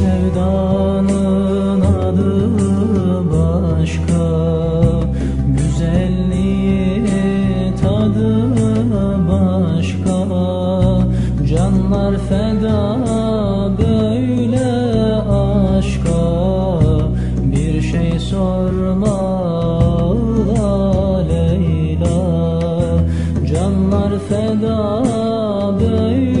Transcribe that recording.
sevdanın adı başka Güzelliği tadı başka. Canlar feda böyle aşka Bir şey sorma ağla Leyla. Canlar feda böyle